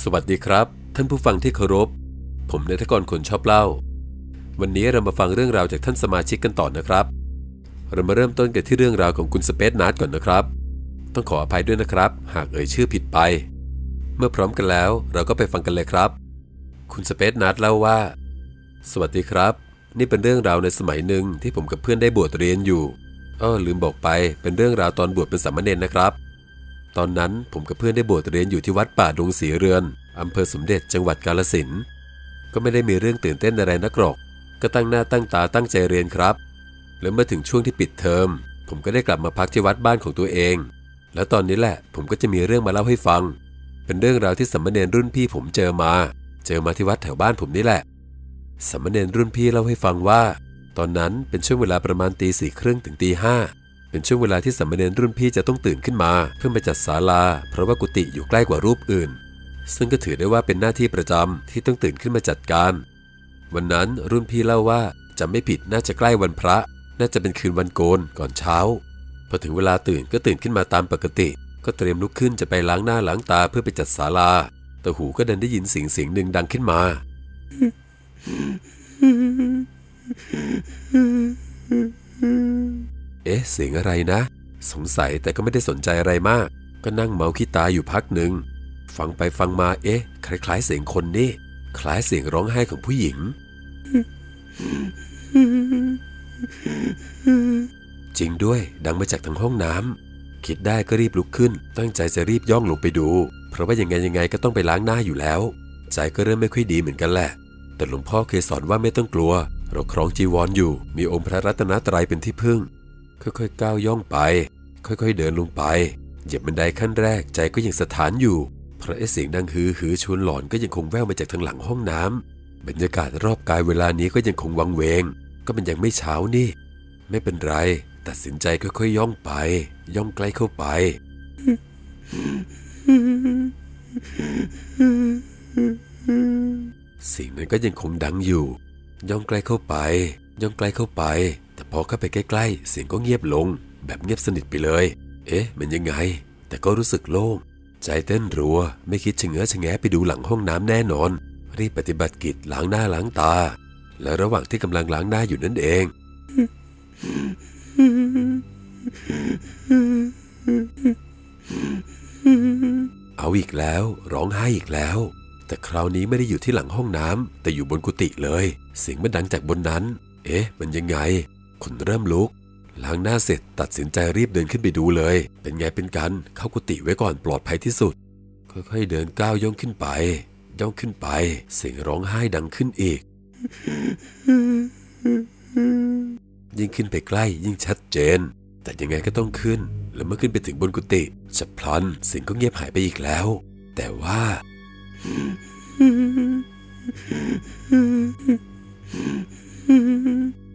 สวัสดีครับ ท่านผู้ฟังที่เคารพ ผมนายทกรคนชอบเล่า วันนี้เรามาฟังเรื่องราวจากท่านสมาชิกกันต่อนะครับ เรามาเริ่มต้นกันที่เรื่องราวของคุณสเปซนัทก่อนนะครับ ต้องขออภัยด้วยนะครับ หากเอ่ยชื่อผิดไป เมื่อพร้อมกันแล้วเราก็ไปฟังกันเลยครับ คุณสเปซนัทเล่าว่า สวัสดีครับ นี่เป็นเรื่องราวในสมัยหนึ่งที่ผมกับเพื่อนได้บวชเรียนอยู่อ้อลืมบอกไปเป็นเรื่องราวตอนบวชเป็นสามเณรนะครับ ตอนนั้นผมกับเพื่อนได้บวชเรียนอยู่ที่วัดป่าดงสีเรือนอำเภอสมเด็จจังหวัดกาลสินก็ไม่ได้มีเรื่องตื่นเต้นอะไรนักหรอก ก็ตั้งหน้าตั้งตาตั้งใจเรียนครับ แล้วเมื่อถึงช่วงที่ปิดเทอม ผมก็ได้กลับมาพักที่วัดบ้านของตัวเอง แล้วตอนนี้แหละ ผมก็จะมีเรื่องมาเล่าให้ฟัง เป็นเรื่องราวที่สามเณรรุ่นพี่ผมเจอมา เจอมาที่วัดแถวบ้านผมนี่แหละสามเณรรุ่นพี่เล่าให้ฟังว่า ตอนนั้นเป็นช่วงเวลาประมาณตีสี่ครึ่งถึงตีห้า เป็นช่วงเวลาที่สามเณรรุ่นพี่จะต้องตื่นขึ้นมา เพื่อไปจัดศาลา เพราะว่ากุฏิอยู่ใกล้กว่ารูปอื่น ซึ่งก็ถือได้ว่าเป็นหน้าที่ประจำที่ต้องตื่นขึ้นมาจัดการ วันนั้นรุ่นพี่เล่าว่าจำไม่ผิดน่าจะใกล้วันพระ น่าจะเป็นคืนวันโกนก่อนเช้าพอถึงเวลาตื่นก็ตื่นขึ้นมาตามปกติ ก็เตรียมลุกขึ้นจะไปล้างหน้าล้างตาเพื่อไปจัดศาลา แต่หูก็ดันได้ยินเสียงเสียงหนึ่งดังขึ้นมา เอ๊ะ เสียงอะไรนะ สงสัยแต่ก็ไม่ได้สนใจอะไรมาก ก็นั่งเมาขี้ตาอยู่พักหนึ่ง ฟังไปฟังมา เอ๊ะ คล้ายๆ เสียงคนนี่ คล้ายเสียงร้องไห้ของผู้หญิง จริงด้วย ดังมาจากทางห้องน้ำ คิดได้ก็รีบลุกขึ้น ตั้งใจจะรีบย่องลงไปดู เพราะว่ายังไงยังไงก็ต้องไปล้างหน้าอยู่แล้ว ใจก็เริ่มไม่ค่อยดีเหมือนกันแหละ แต่หลวงพ่อเคยสอนว่าไม่ต้องกลัว เราครองจีวรออยู่ มีองค์พระรัตนตรัยเป็นที่พึ่ง ค่อยๆก้าวย่องไป ค่อยๆเดินลงไปเหยียบบันไดขั้นแรกใจก็ยังสถานอยู่ เพราะไอ้เสียงดังฮือฮือชวนหลอนก็ยังคงแว่วมาจากทางหลังห้องน้ำบรรยากาศรอบกายเวลานี้ก็ยังคงวังเวง ก็มันยังไม่เช้านี่ ไม่เป็นไร ตัดสินใจค่อยๆย่องไป ย่องใกล้เข้าไปเสียงนั้นก็ยังคงดังอยู่ ย่องใกล้เข้าไป ย่องใกล้เข้าไป แต่พอเข้าไปใกล้ๆ เสียงก็เงียบลง แบบเงียบสนิทไปเลย เอ๊ะ มันยังไง แต่ก็รู้สึกโล่ง ใจเต้นรัว ไม่คิดชะเง้อชะแงะไปดูหลังห้องน้ำแน่นอน รีบปฏิบัติกิจล้างหน้าล้างตา และระหว่างที่กำลังล้างหน้าอยู่นั่นเอง เอาอีกแล้ว ร้องไห้อีกแล้ว แต่คราวนี้ไม่ได้อยู่ที่หลังห้องน้ำแต่อยู่บนกุฏิเลย เสียงมันดังจากบนนั้น เอ๊ะ มันยังไง คนเริ่มลุก ล้างหน้าเสร็จตัดสินใจรีบเดินขึ้นไปดูเลย เป็นไงเป็นกันเข้ากุฏิไว้ก่อนปลอดภัยที่สุด ค่อยๆเดินก้าวย่องขึ้นไป ย่องขึ้นไป เสียงร้องไห้ดังขึ้นอีก ยิ่งขึ้นไปใกล้ยิ่งชัดเจน แต่ยังไงก็ต้องขึ้น แล้วเมื่อขึ้นไปถึงบนกุฏิฉับพลันเสียงก็เงียบหายไปอีกแล้ว แต่ว่า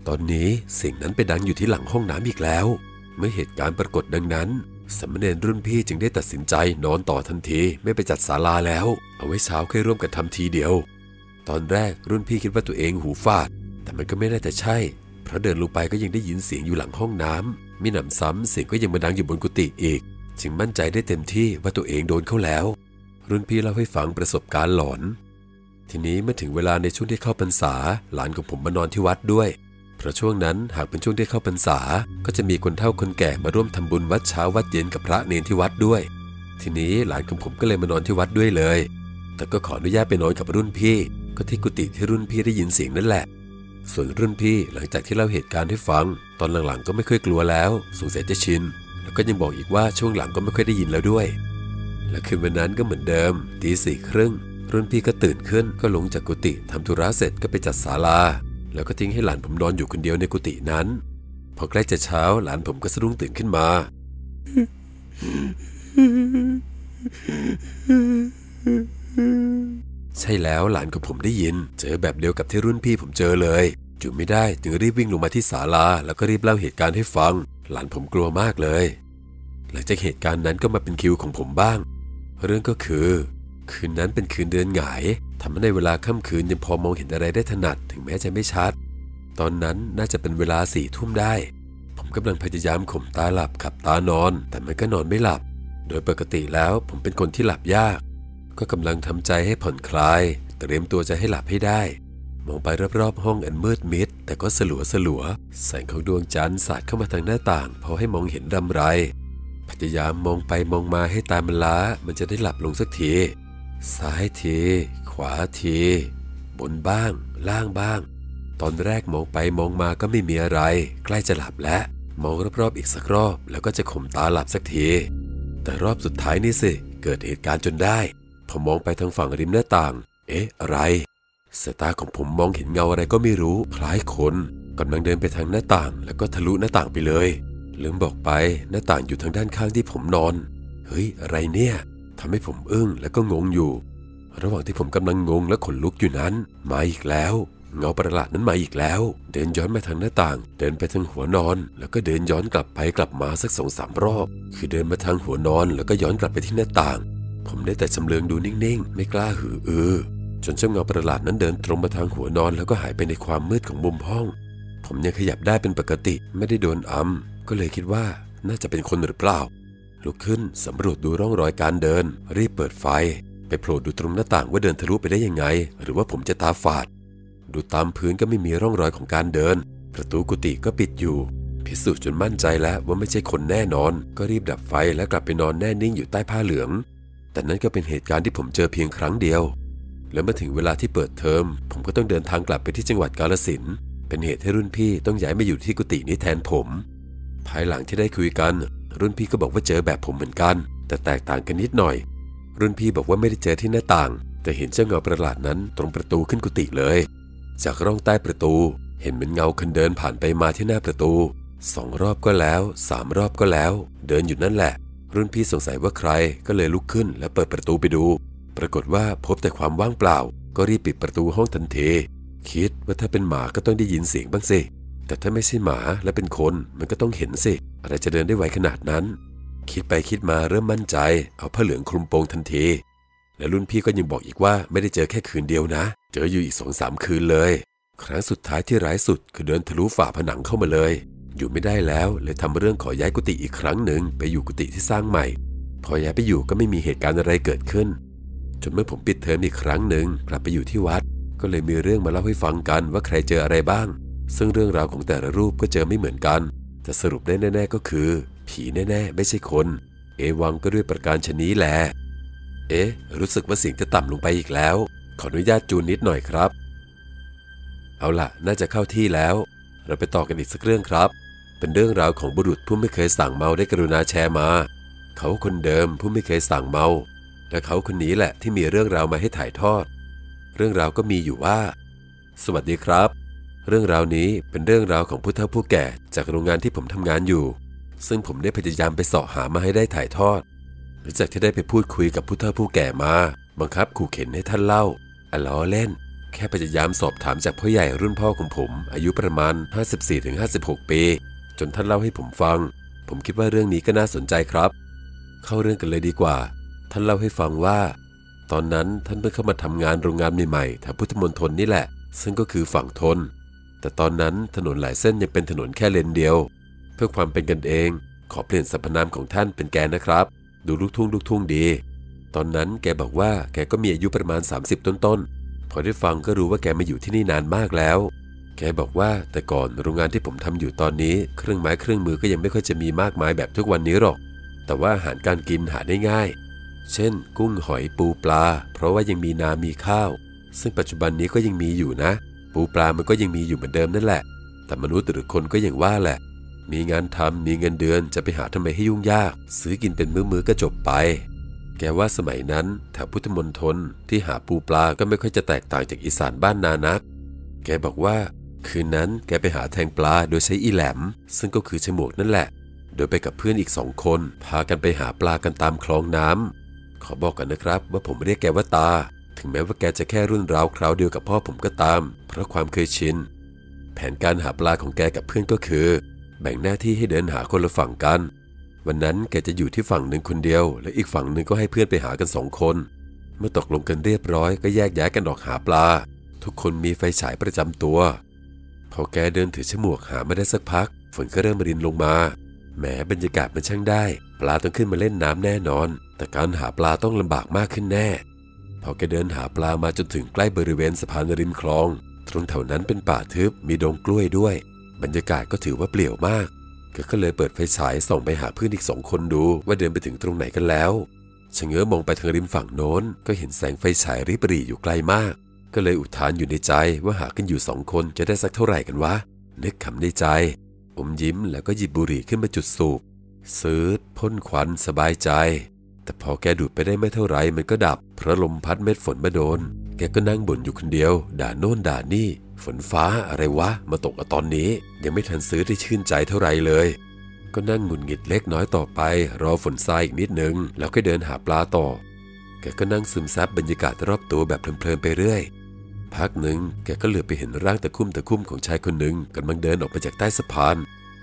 ตอนนี้เสียงนั้นไปดังอยู่ที่หลังห้องน้ำอีกแล้ว เมื่อเหตุการณ์ปรากฏดังนั้นสมเณรรุ่นพี่จึงได้ตัดสินใจนอนต่อทันทีไม่ไปจัดศาลาแล้ว เอาไว้เช้าค่อยร่วมกันทำทีเดียว ตอนแรกรุ่นพี่คิดว่าตัวเองหูฟาด แต่มันก็ไม่น่าจะใช่ เพราะเดินลงไปก็ยังได้ยินเสียงอยู่หลังห้องน้ำมีหนำซ้ำเสียงก็ยังมาดังอยู่บนกุฏิอีก จึงมั่นใจได้เต็มที่ว่าตัวเองโดนเข้าแล้ว รุ่นพี่เล่าให้ฟังประสบการณ์หลอน ทีนี้เมื่อถึงเวลาในช่วงที่เข้าพรรษาหลานของผมมานอนที่วัดด้วย เพราะช่วงนั้นหากเป็นช่วงที่เข้าพรรษา ก็จะมีคนเฒ่าคนแก่มาร่วมทำบุญวัดเช้าวัดเย็นกับพระเนนที่วัดด้วย ทีนี้หลานของผมก็เลยมานอนที่วัดด้วยเลย แต่ก็ขออนุญาตไปนอนกับรุ่นพี่ ก็ที่กุฏิที่รุ่นพี่ได้ยินเสียงนั่นแหละ ส่วนรุ่นพี่หลังจากที่เล่าเหตุการณ์ให้ฟัง ตอนหลังๆก็ไม่ค่อยกลัวแล้วสงสัยจะชิน แล้วก็ยังบอกอีกว่าช่วงหลังก็ไม่ค่อยได้ยินแล้วด้วย และคืนวันนั้นก็เหมือนเดิมตีสี่ครึ่งรุ่นพี่ก็ตื่นขึ้นก็ลงจากกุฏิทำธุระเสร็จก็ไปจัดศาลา แล้วก็ทิ้งให้หลานผมนอนอยู่คนเดียวในกุฏินั้น พอใกล้จะเช้าหลานผมก็สะดุ้งตื่นขึ้นมา ใช่แล้วหลานของผมได้ยิน เจอแบบเดียวกับที่รุ่นพี่ผมเจอเลยอยู่ไม่ได้จึงรีบวิ่งลงมาที่ศาลา แล้วก็รีบเล่าเหตุการณ์ให้ฟัง หลานผมกลัวมากเลย หลังจากเหตุการณ์นั้นก็มาเป็นคิวของผมบ้าง เรื่องก็คือ คืนนั้นเป็นคืนเดือนหงายทำให้ในเวลาค่ำคืนยังพอมองเห็นอะไรได้ถนัดถึงแม้จะไม่ชัด ตอนนั้นน่าจะเป็นเวลาสี่ทุ่มได้ ผมกำลังพยายามข่มตาหลับขับตานอน แต่มันก็นอนไม่หลับ โดยปกติแล้วผมเป็นคนที่หลับยาก ก็กำลังทำใจให้ผ่อนคลาย เตรียมตัวจะให้หลับให้ได้ มองไปรอบๆห้องอันมืดมิด แต่ก็สลัวสลัวแสงของดวงจันทร์สาดเข้ามาทางหน้าต่างพอให้มองเห็นรำไรพยายามมองไปมองมาให้ตามันล้า มันจะได้หลับลงสักที ซ้ายที ขวาที บนบ้าง ล่างบ้าง ตอนแรกมองไปมองมาก็ไม่มีอะไร ใกล้จะหลับแล้ว มองรอบๆอีกสักรอบ แล้วก็จะข่มตาหลับสักที แต่รอบสุดท้ายนี่สิ เกิดเหตุการณ์จนได้ พอมองไปทางฝั่งริมหน้าต่าง เอ๊ะ อะไรสายตาของผมมองเห็นเงาอะไรก็ไม่รู้ คล้ายคนกำลังเดินไปทางหน้าต่าง แล้วก็ทะลุหน้าต่างไปเลย ลืมบอกไปหน้าต่างอยู่ทางด้านข้างที่ผมนอน เฮ้ย อะไรเนี่ย ทำให้ผมอึ้งแล้วก็งงอยู่ ระหว่างที่ผมกำลังงงและขนลุกอยู่นั้น มาอีกแล้ว เงาประหลาดนั้นมาอีกแล้ว เดินย้อนมาทางหน้าต่าง เดินไปทางหัวนอน แล้วก็เดินย้อนกลับไปกลับมาสักสองสามรอบ คือเดินมาทางหัวนอนแล้วก็ย้อนกลับไปที่หน้าต่าง ผมได้แต่ชำเลืองดูนิ่งๆ ไม่กล้าหืออือจนเจ้าเงาประหลาดนั้นเดินตรงมาทางหัวนอนแล้วก็หายไปในความมืดของมุมห้อง ผมยังขยับได้เป็นปกติไม่ได้โดนอำก็เลยคิดว่าน่าจะเป็นคนหรือเปล่า ลุกขึ้นสำรวจดูร่องรอยการเดิน รีบเปิดไฟ ไปโผล่ดูตรงหน้าต่างว่าเดินทะลุไปได้ยังไง หรือว่าผมจะตาฝาด ดูตามพื้นก็ไม่มีร่องรอยของการเดิน ประตูกุฏิก็ปิดอยู่ พิสูจน์จนมั่นใจแล้วว่าไม่ใช่คนแน่นอน ก็รีบดับไฟแล้วกลับไปนอนแน่นิ่งอยู่ใต้ผ้าเหลือง แต่นั่นก็เป็นเหตุการณ์ที่ผมเจอเพียงครั้งเดียว แล้วเมื่อถึงเวลาที่เปิดเทอม ผมก็ต้องเดินทางกลับไปที่จังหวัดกาลสินเป็นเหตุให้รุ่นพี่ต้องย้ายมาอยู่ที่กุฏินี้แทนผม ภายหลังที่ได้คุยกัน รุ่นพี่ก็บอกว่าเจอแบบผมเหมือนกัน แต่แตกต่างกันนิดหน่อย รุ่นพี่บอกว่าไม่ได้เจอที่หน้าต่าง แต่เห็นเจ้าเงาประหลาดนั้นตรงประตูขึ้นกุฏิเลย จากร่องใต้ประตู เห็นเหมือนเงาคนเดินผ่านไปมาที่หน้าประตูสองรอบก็แล้วสามรอบก็แล้ว เดินอยู่นั่นแหละ รุ่นพี่สงสัยว่าใครก็เลยลุกขึ้นและเปิดประตูไปดู ปรากฏว่าพบแต่ความว่างเปล่า ก็รีบปิดประตูห้องทันทีคิดว่าถ้าเป็นหมาก็ต้องได้ยินเสียงบ้างสิ แต่ถ้าไม่ใช่หมาและเป็นคนมันก็ต้องเห็นสิ อะไรจะเดินได้ไวขนาดนั้น คิดไปคิดมาเริ่มมั่นใจ เอาผ้าเหลืองคลุมโปงทันที และรุ่นพี่ก็ยังบอกอีกว่าไม่ได้เจอแค่คืนเดียวนะ เจออยู่อีกสองสามคืนเลย ครั้งสุดท้ายที่ร้ายสุดคือเดินทะลุฝาผนังเข้ามาเลย อยู่ไม่ได้แล้วเลยทำเรื่องขอย้ายกุฏิอีกครั้งหนึ่งไปอยู่กุฏิที่สร้างใหม่ พอย้ายไปอยู่ก็ไม่มีเหตุการณ์อะไรเกิดขึ้น จนเมื่อผมปิดเทอมอีกครั้งหนึ่งกลับไปอยู่ที่วัด ก็เลยมีเรื่องมาเล่าให้ฟังกันว่าใครเจออะไรบ้าง ซึ่งเรื่องราวของแต่ละรูปก็เจอไม่เหมือนกัน แต่สรุปได้แน่ ๆ ก็คือ ผีแน่ ๆ ไม่ใช่คน เอวังก็ด้วยประการชนี้แหละ เอ๊ะ รู้สึกว่าเสียงจะต่ำลงไปอีกแล้ว ขออนุญาตจูนนิดหน่อยครับ เอาล่ะ น่าจะเข้าที่แล้ว เราไปต่อกันอีกสักเรื่องครับ เป็นเรื่องราวของบุรุษผู้ไม่เคยสั่งเมาได้กรุณาแชร์มา เขาคนเดิมผู้ไม่เคยสั่งเมา และเขาคนนี้แหละที่มีเรื่องราวมาให้ถ่ายทอด เรื่องราวก็มีอยู่ว่า สวัสดีครับ เรื่องราวนี้เป็นเรื่องราวของผู้เฒ่าผู้แก่จากโรงงานที่ผมทำงานอยู่ ซึ่งผมได้พยายามไปเสาะหามาให้ได้ถ่ายทอด หลังจากที่ได้ไปพูดคุยกับผู้เฒ่าผู้แก่มา บังคับขู่เข็นให้ท่านเล่าอะล้อเล่น แค่พยายามสอบถามจากพ่อใหญ่รุ่นพ่อของผม อายุประมาณ 54-56 ปี จนท่านเล่าให้ผมฟัง ผมคิดว่าเรื่องนี้ก็น่าสนใจครับ เข้าเรื่องกันเลยดีกว่า ท่านเล่าให้ฟังว่า ตอนนั้นท่านเพิ่งเข้ามาทำงานโรงงานใหม่ๆแถวพุทธมณฑลนี่แหละ ซึ่งก็คือฝั่งทน แต่ตอนนั้นถนนหลายเส้นยังเป็นถนนแค่เลนเดียว เพื่อความเป็นกันเอง ขอเปลี่ยนสรรพนามของท่านเป็นแกนะครับ ดูลูกทุ่งลูกทุ่งดี ตอนนั้นแกบอกว่าแกก็มีอายุประมาณ 30 ต้นๆ พอได้ฟังก็รู้ว่าแกมาอยู่ที่นี่นานมากแล้ว แกบอกว่าแต่ก่อนโรงงานที่ผมทำอยู่ตอนนี้ เครื่องไม้เครื่องมือก็ยังไม่ค่อยจะมีมากมายแบบทุกวันนี้หรอก แต่ว่าอาหารการกินหาได้ง่าย เช่น กุ้งหอยปูปลา เพราะว่ายังมีนามีข้าว ซึ่งปัจจุบันนี้ก็ยังมีอยู่นะ ปูปลามันก็ยังมีอยู่เหมือนเดิมนั่นแหละ แต่มนุษย์หรือคนก็อย่างว่าแหละ มีงานทำมีเงินเดือนจะไปหาทำไมให้ยุ่งยาก ซื้อกินเป็นมื้อๆก็จบไป แกว่าสมัยนั้นแถวพุทธมณฑลที่หาปูปลาก็ไม่ค่อยจะแตกต่างจากอีสานบ้านนานัก แกบอกว่าคืนนั้นแกไปหาแทงปลาโดยใช้อีแหลม ซึ่งก็คือฉมวกนั่นแหละ โดยไปกับเพื่อนอีกสองคน พากันไปหาปลากันตามคลองน้ำขอบอกกันนะครับว่าผมเรียกแกว่าตา ถึงแม้ว่าแกจะแค่รุ่นราวคราวเดียวกับพ่อผมก็ตาม เพราะความเคยชิน แผนการหาปลาของแกกับเพื่อนก็คือ แบ่งหน้าที่ให้เดินหาคนละฝั่งกัน วันนั้นแกจะอยู่ที่ฝั่งหนึ่งคนเดียว และอีกฝั่งหนึ่งก็ให้เพื่อนไปหากันสองคน เมื่อตกลงกันเรียบร้อยก็แยกย้ายกันออกหาปลา ทุกคนมีไฟฉายประจำตัว พอแกเดินถือฉมวกหาไม่ได้สักพัก ฝนก็เริ่มรินลงมาแหมบรรยากาศมันช่างได้ ปลาต้องขึ้นมาเล่นน้ำแน่นอน แต่การหาปลาต้องลำบากมากขึ้นแน่ พอแกเดินหาปลามาจนถึงใกล้บริเวณสะพานริมคลอง ตรงแถวนั้นเป็นป่าทึบมีดงกล้วยด้วย บรรยากาศก็ถือว่าเปลี่ยวมากแกก็เลยเปิดไฟฉายส่องไปหาเพื่อนอีกสองคนดูว่าเดินไปถึงตรงไหนกันแล้วชะเง้อมองไปทางริมฝั่งโน้น ก็เห็นแสงไฟฉายริบหรี่อยู่ไกลมาก ก็เลยอุทานอยู่ในใจว่าหากันอยู่สองคนจะได้สักเท่าไหร่กันวะนึกขำในใจ อมยิ้มแล้วก็หยิบบุหรี่ขึ้นมาจุดสูบซื้อพ่นควันสบายใจ แต่พอแกดูดไปได้ไม่เท่าไรมันก็ดับ เพราะลมพัดเม็ดฝนมาโดน แกก็นั่งบ่นอยู่คนเดียว ด่าโน่นด่านี่ ฝนฟ้าอะไรวะ มาตกอตอนนี้ ยังไม่ทันซื้อได้ชื่นใจเท่าไรเลย ก็นั่งหงุดหงิดเล็กน้อยต่อไป รอฝนทรายอีกนิดนึง แล้วก็เดินหาปลาต่อ แกก็นั่งซึมซับบรรยากาศรอบตัวแบบเพลินๆไปเรื่อย พักหนึ่งแกก็เหลือไปเห็นร่างตะคุ่มตะคุ่มของชายคนหนึ่งกำลังเดินออกมาจากใต้สะพาน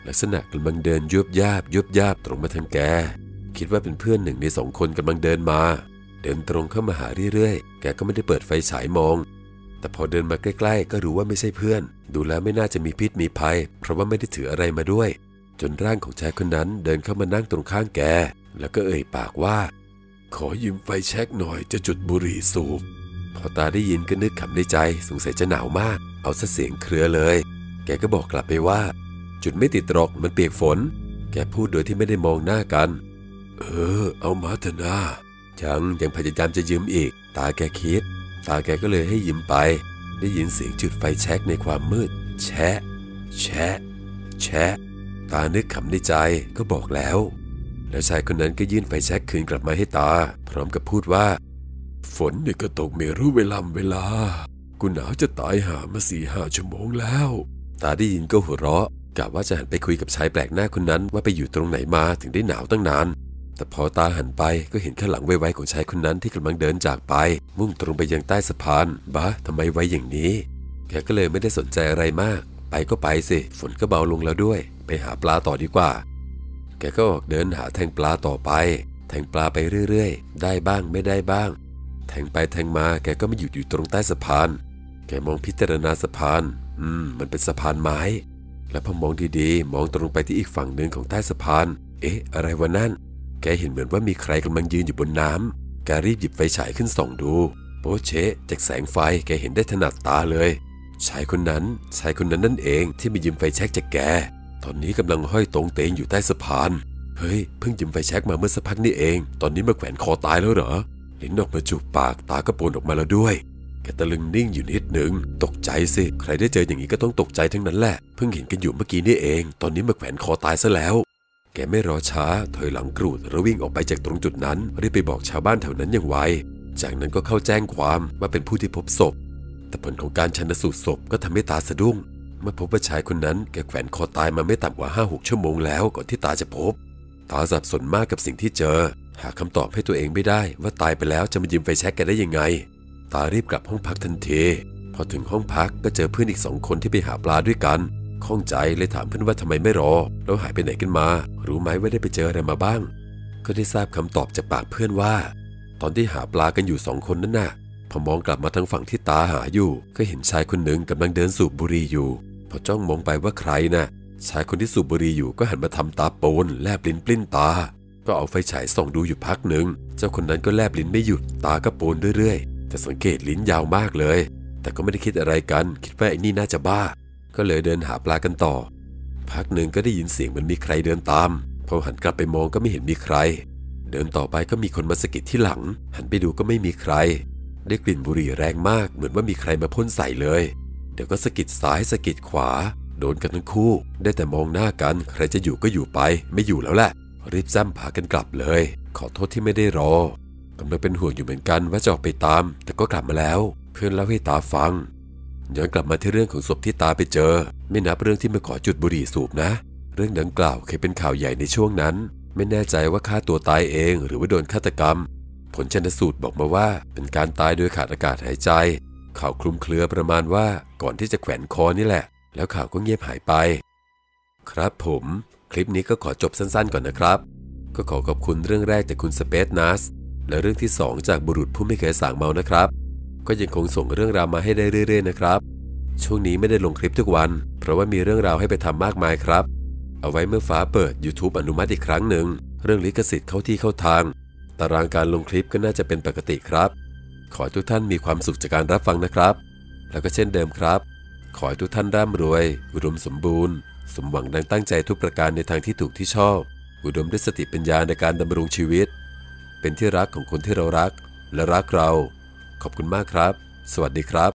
ลักษณะกำลังเดินยุบยาบยุบยาบตรงมาทางแก คิดว่าเป็นเพื่อนหนึ่งในสองคนกำลังเดินมา เดินตรงเข้ามาหาเรื่อยๆ แกก็ไม่ได้เปิดไฟฉายมอง แต่พอเดินมาใกล้ๆ ก็รู้ว่าไม่ใช่เพื่อน ดูแล้วไม่น่าจะมีพิษมีภัย เพราะว่าไม่ได้ถืออะไรมาด้วย จนร่างของชายคนนั้นเดินเข้ามานั่งตรงข้างแก แล้วก็เอ่ยปากว่า ขอยืมไฟแช็กหน่อยจะจุดบุหรี่สูบ พอตาได้ยินก็นึกขำในใจ สงสัยจะหนาวมาก เอาซะเสียงเครือเลย แกก็บอกกลับไปว่า จุดไม่ติดตรอกมันเปียกฝน แกพูดโดยที่ไม่ได้มองหน้ากัน เออ เอามาเถอะนะยังยังพยายามจะยืมอีก ตาแกคิด ตาแกก็เลยให้ยืมไป ได้ยินเสียงจุดไฟแช็กในความมืด แชะ แชะ แชะ ตานึกขำในใจก็บอกแล้ว แล้วชายคนนั้นก็ยื่นไฟแช็กคืนกลับมาให้ตา พร้อมกับพูดว่า ฝนนี่ก็ตกไม่รู้เวลาเวลา กูหนาวจะตายหามาสี่ห้าชั่วโมงแล้ว ตาได้ยินก็หัวเราะกะว่าจะหันไปคุยกับชายแปลกหน้าคนนั้นว่าไปอยู่ตรงไหนมาถึงได้หนาวตั้งนาน แต่พอตาหันไปก็เห็นข้างหลังไวๆของชายคนนั้นที่กำลังเดินจากไป มุ่งตรงไปยังใต้สะพานบ้าทำไมไวอย่างนี้ แกก็เลยไม่ได้สนใจอะไรมาก ไปก็ไปสิ ฝนก็เบาลงแล้วด้วย ไปหาปลาต่อดีกว่า แกก็ออกเดินหาแทงปลาต่อไป แทงปลาไปเรื่อยๆ ได้บ้างไม่ได้บ้าง แทงไปแทงมาแกก็ไม่หยุดอยู่ตรงใต้สะพาน แกมองพิจารณาสะพาน อืม มันเป็นสะพานไม้ แล้วพอมองดีๆ มองตรงไปที่อีกฝั่งหนึ่งของใต้สะพาน เอ๊ะ อะไรวะนั่น แกเห็นเหมือนว่ามีใครกำลังยืนอยู่บนน้ำแกรีบหยิบไฟฉายขึ้นส่องดู โป๊เชะจากแสงไฟแกเห็นได้ถนัดตาเลย ชายคนนั้น ชายคนนั้นนั่นเองที่มายืมไฟแช็กจากแก ตอนนี้กำลังห้อยตรงเตงอยู่ใต้สะพาน เฮ้ย เพิ่งยืมไฟแช็กมาเมื่อสักพักนี่เอง ตอนนี้มาแขวนคอตายแล้วเหรอ ลิ้นออกมาจูบปากตาก็โปนออกมาแล้วด้วยแกตะลึงนิ่งอยู่นิดหนึ่งตกใจสิ ใครได้เจออย่างนี้ก็ต้องตกใจทั้งนั้นแหละ เพิ่งเห็นกันอยู่เมื่อกี้นี่เอง ตอนนี้มาแขวนคอตายซะแล้ว แกไม่รอช้าถอยหลังกรูดแล้ววิ่งออกไปจากตรงจุดนั้นรีบไปบอกชาวบ้านแถวนั้นอย่างไว จากนั้นก็เข้าแจ้งความว่าเป็นผู้ที่พบศพ แต่ผลของการชันสูตรศพก็ทำให้ตาสะดุ้ง เมื่อพบว่าชายคนนั้นแกแขวนคอตายมาไม่ต่ำกว่าห้าหกชั่วโมงแล้วก่อนที่ตาจะพบ ตาสับสนมากกับสิ่งที่เจอ หาคำตอบให้ตัวเองไม่ได้ว่าตายไปแล้วจะมายืมไฟแช็กแกได้ยังไง ตารีบกลับห้องพักทันที พอถึงห้องพักก็เจอเพื่อนอีกสองคนที่ไปหาปลาด้วยกัน ข้องใจเลยถามเพื่อนว่าทำไมไม่รอ แล้วหายไปไหนกันมา รู้ไหมว่าได้ไปเจออะไรมาบ้าง ก็ได้ทราบคำตอบจากปากเพื่อนว่า ตอนที่หาปลากันอยู่สองคนนั้นน่ะพอมองกลับมาทางฝั่งที่ตาหาอยู่ ก็เห็นชายคนหนึ่งกำลังเดินสูบบุหรี่อยู่ พอจ้องมองไปว่าใครน่ะ ชายคนที่สูบบุหรี่อยู่ก็หันมาทำตาโปนแลบลิ้นปลิ้นตา ก็เอาไฟฉายส่องดูอยู่พักหนึ่งเจ้าคนนั้นก็แลบลิ้นไม่หยุดตาก็โปนเรื่อยๆแต่สังเกตลิ้นยาวมากเลย แต่ก็ไม่ได้คิดอะไรกัน คิดว่าไอ้นี่น่าจะบ้า ก็เลยเดินหาปลากันต่อ พักหนึ่งก็ได้ยินเสียงเหมือนมีใครเดินตามพอหันกลับไปมองก็ไม่เห็นมีใคร เดินต่อไปก็มีคนมาสะกิดที่หลัง หันไปดูก็ไม่มีใคร ได้กลิ่นบุหรี่แรงมากเหมือนว่ามีใครมาพ่นใส่เลย เดี๋ยวก็สะกิดซ้ายสะกิดขวา โดนกันทั้งคู่ ได้แต่มองหน้ากันใครจะอยู่ก็อยู่ไป ไม่อยู่แล้วแหละรีบจ้ำพากันกลับเลย ขอโทษที่ไม่ได้รอกำลังเป็นห่วงอยู่เหมือนกันว่าจะออกไปตาม แต่ก็กลับมาแล้ว เพื่อนเล่าให้ตาฟัง ย้อนกลับมาที่เรื่องของศพที่ตาไปเจอ ไม่นับเรื่องที่มาขอจุดบุหรี่สูบนะ เรื่องดังกล่าวเคยเป็นข่าวใหญ่ในช่วงนั้น ไม่แน่ใจว่าฆ่าตัวตายเอง หรือว่าโดนฆาตกรรม ผลชันสูตรบอกมาว่า เป็นการตายโดยขาดอากาศหายใจ ข่าวคลุมเครือประมาณว่าก่อนที่จะแขวนคอนี่แหละ แล้วข่าวก็เงียบหายไป ครับผม คลิปนี้ก็ขอจบสั้นๆ ก่อนนะครับ ก็ขอขอบคุณเรื่องแรกจากคุณสเปซนัสและเรื่องที่ 2 จากบุรุษผู้ไม่เคยสั่งเมานะครับ ก็ยังคงส่งเรื่องราวมาให้ได้เรื่อย ๆ นะครับ ช่วงนี้ไม่ได้ลงคลิปทุกวัน เพราะว่ามีเรื่องราวให้ไปทำมากมายครับ เอาไว้เมื่อฟ้าเปิด YouTube อนุมัติอีกครั้งหนึ่ง เรื่องลิขสิทธิ์เข้าที่เข้าทาง ตารางการลงคลิปก็น่าจะเป็นปกติครับ ขอให้ทุกท่านมีความสุขจากการรับฟังนะครับ แล้วก็เช่นเดิมครับ ขอให้ทุกท่านร่ำรวย อุดมสมบูรณ์ สมหวังดังตั้งใจทุกประการในทางที่ถูกที่ชอบ อุดมด้วยสติปัญญาในการดำรงชีวิต เป็นที่รักของคนที่เรารักและรักเรา ขอบคุณมากครับ สวัสดีครับ